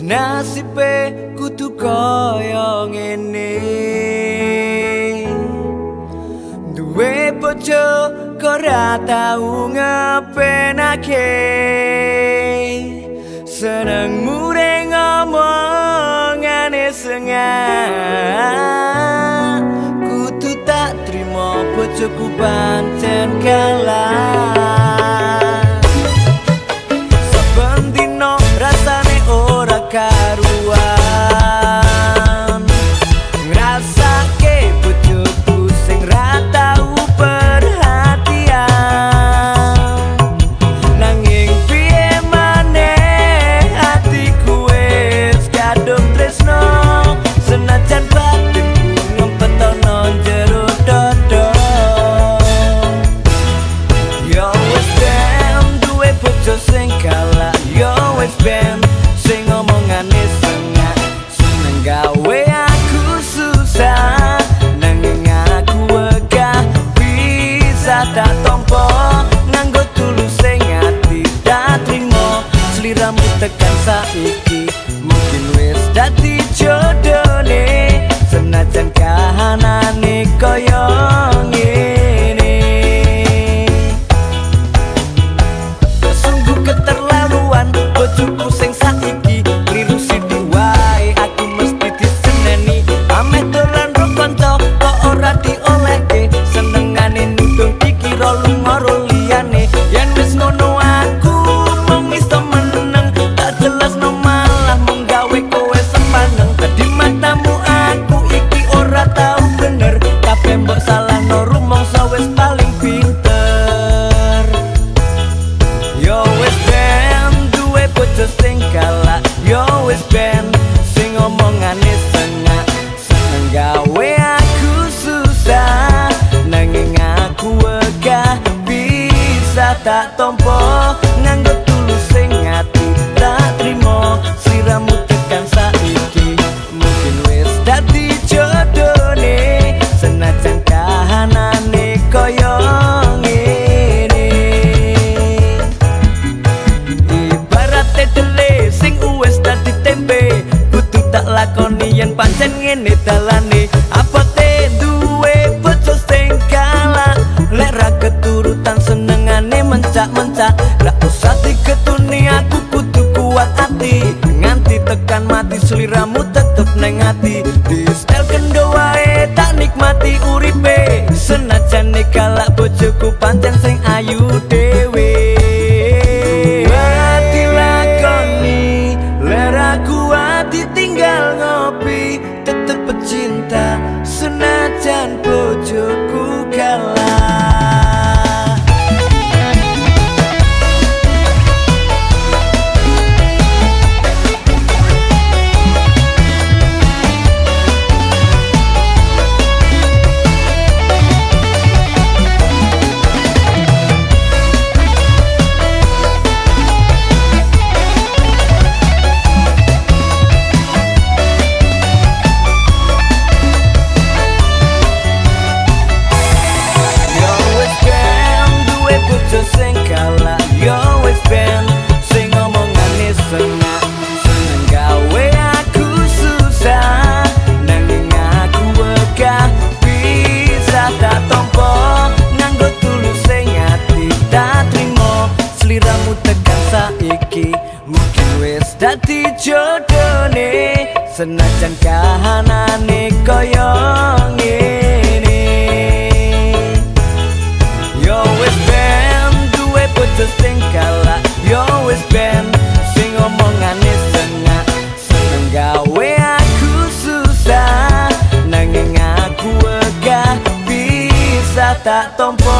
Nasibe kudu kaya ngene. Duwe bojo kora tau ngepenake Seneng mure ngomongane sengah. Kudu tak terima bojoku pancen kalah tekan saiki tak tompo nganggo tulus sing ati tak trimo. Siramu tekan saiki mungkin wis dadi jodone senajan kahanane koyo ngene. Ibarat tedele sing wis dadi tempe kudu tak lakoni yen pancen ngene dalane hati Nganti tekan mati seliramu tetep neng hati Di style kendo wae tak nikmati uripe. Senajan nikalak bojoku pancen sing ayu dewe dadi jodone senajan kahanane kaya ngene. Yo wis ben duwe bojo sing kala yo wis ben sing omongane sengak. Seneng gawe aku susah nanging aku wegah bisa tak tompo